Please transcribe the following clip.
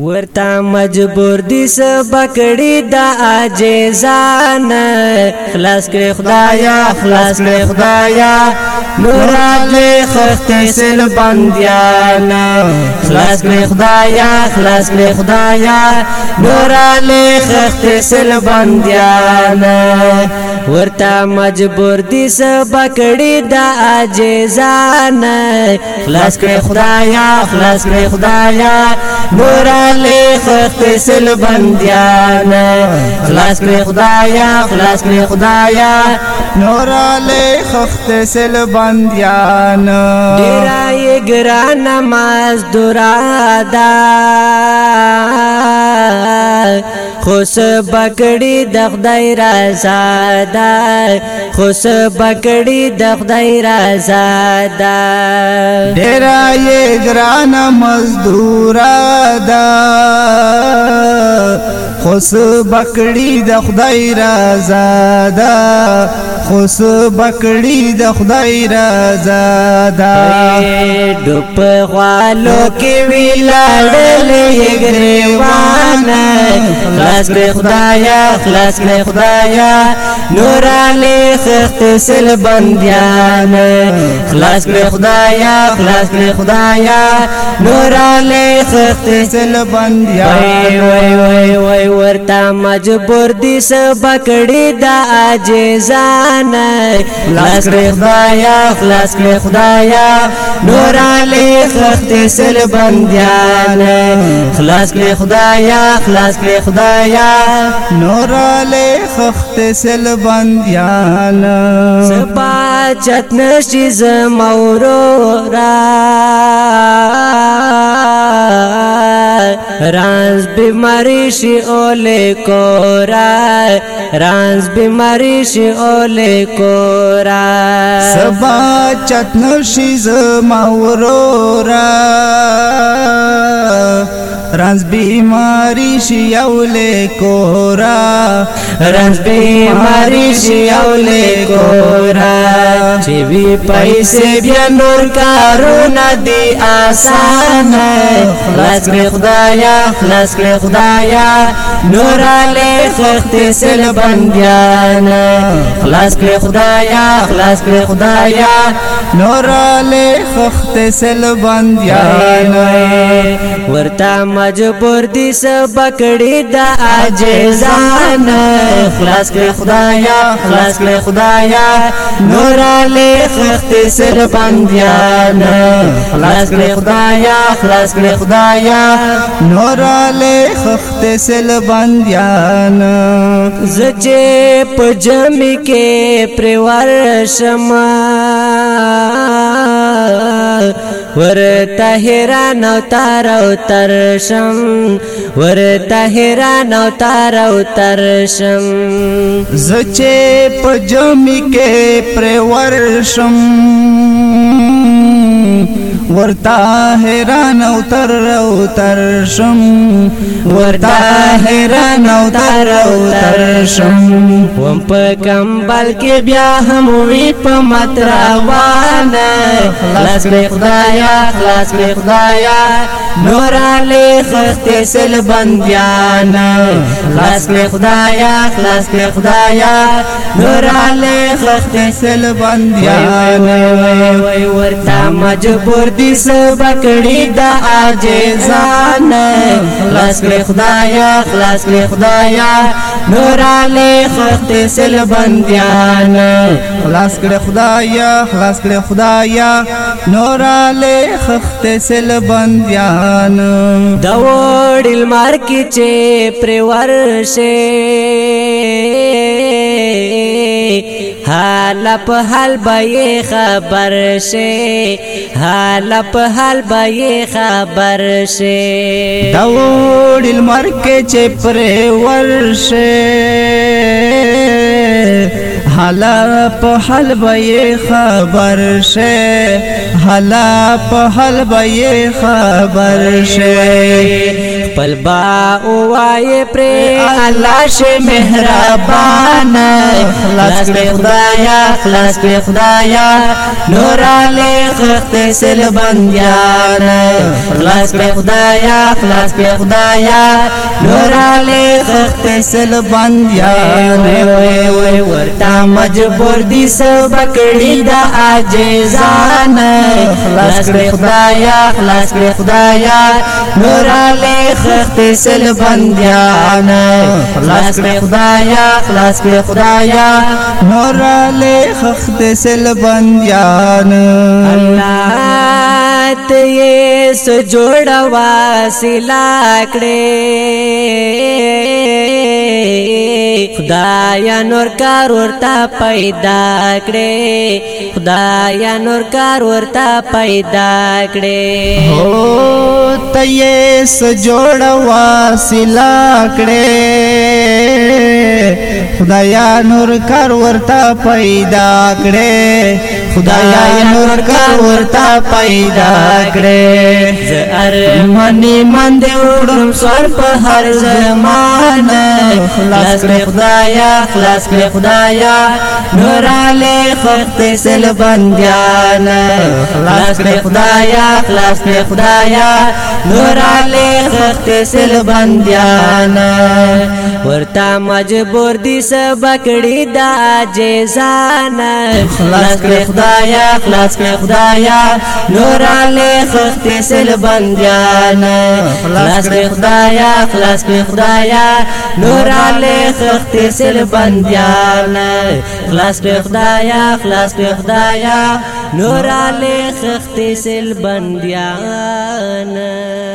ورتا مجبور دي سبکړی د عاجزان خلاص کړ خدایا خلاص کړ خدایا نور له خخت سل بنديان خلاص کړ خدایا خلاص کړ خدایا نور له خخت سل بنديان ورتا مجبور دي سبکړی د عاجزان خلاص کړ خدایا خلاص کړ خدایا نور لې خخت سل بنديان خلاص کړ خدایا خلاص کړ خدایا نور لې خخت سل بنديان ډیرای ګران نماز درادا خوس بکړی د خدای رضا ده خوس بکړی د خدای رضا ده ډیر یې ګران مزدور ده خوس بکړی د خدای رضا ده خوس بکړی د خدای رضا ده ډپ غالو کې ویلاړلې ګریوان خلاص کړ خدایا خلاص کړ خدایا نورانی سخت سل بندیان خلاص کړ خدایا خلاص کړ خدایا نورانی سخت سل بندیان وای وای وای ورتا مجبور دي سبکړی دا عاجزان خلاص کړ خدایا خلاص کړ خدایا نورانی سخت سل بندیان خلاص کړ خدایا خلاص کړی خدایا نور له خخت سل بنديان سپا چت نشي زمورو را رانز بیماری شی اولی کورا رانز بیماری شی اولی کورا سبا چتنو شی زما ورورا رنز بیماری شي او له کورا رنز بیماری شي او له کورا چې وی پیسې بیا نور کارونه دي آسان خلاص می خدا خدایا خلاص کړ خدایا نور علی تخت سل بندیان خلاص کړ خدایا خلاص کړ خدایا نور علی تخت سل بندیان ورتا مجبور دي سبکړی دا عاجزان خلاص کړ خدایا خلاص کړ خدایا نور علی تخت سل بندیان خلاص کړ خدایا خلاص کړ خدایا نوراله خخت سل بنديان زچه پجم کې پرور شمه ور تهران او تار او ترشم ور تهران او تار او ترشم زچه پجمی کې پر ورشم ورتا حیران او تر او تر شم ورتا حیران او تر او تر شم وم په کمبل کې بیا هم وی په متر روانه خلاص می خدایا خلاص می خدایا نوراله خست سل بندیان خلاص می خدایا خلاص می خدایا نوراله خست سل بندیان وای ورتا مجبور دي سبکړی دا عاجزان خلاص می خدایا خلاص می خدایا نوراله خست سل بندیان خلاص کړ خدایا خلاص کړ خدایا نوراله خست سل بندیان ځان د وړل مار کی چې پر ورشه حال په حال به خبر شه حال په حال به خبر شه د وړل مار کی چې پر ورشه حالا په حل به خبر شه حالا په حل به خبر شه خپل با او وای پر الله شه مهربان خلاص کړ خدایا خلاص کړ خدایا نور علی خخت سل بندیان خلاص کړ خدایا خلاص کړ خدایا نور علی خخت سل بندیان وای وای ورتا مجبور دي سبکړی دا عاجزان خلاص کړ خدایا خلاص کړ خدایا نور علی تخت سل بندیان خلاص کړ خدایا خلاص کړ خدایا نور له تخت سل بندیان الله ته سو جوړوا سلا کړې خدایا نور کار ورتا پیدا کړې خدایا نور کار ورتا پیدا کړې ته یې سجوړ واسلا کړې خدایا نور کار ورتا پیدا کړې خدایا نور کار ورتا پیدا کړې زه ارمنې من دې وړم سر په هر زمانه خلاص کړې خدایا خلاص کړې خدایا نور علي خپل سل بنديان خلاص کړې خدایا خلاص کړې خدایا نور علي خپل سل بنديان ورتا مجبور دي سوي سبکړی دا جزان خلاص کړ خدایا خلاص کړ خدایا نور علی خخت سل بندیان خلاص کړ خدایا خلاص کړ خدایا نور علی خخت سل بندیان خلاص کړ خدایا خلاص کړ خدایا نور علی خخت سل بندیان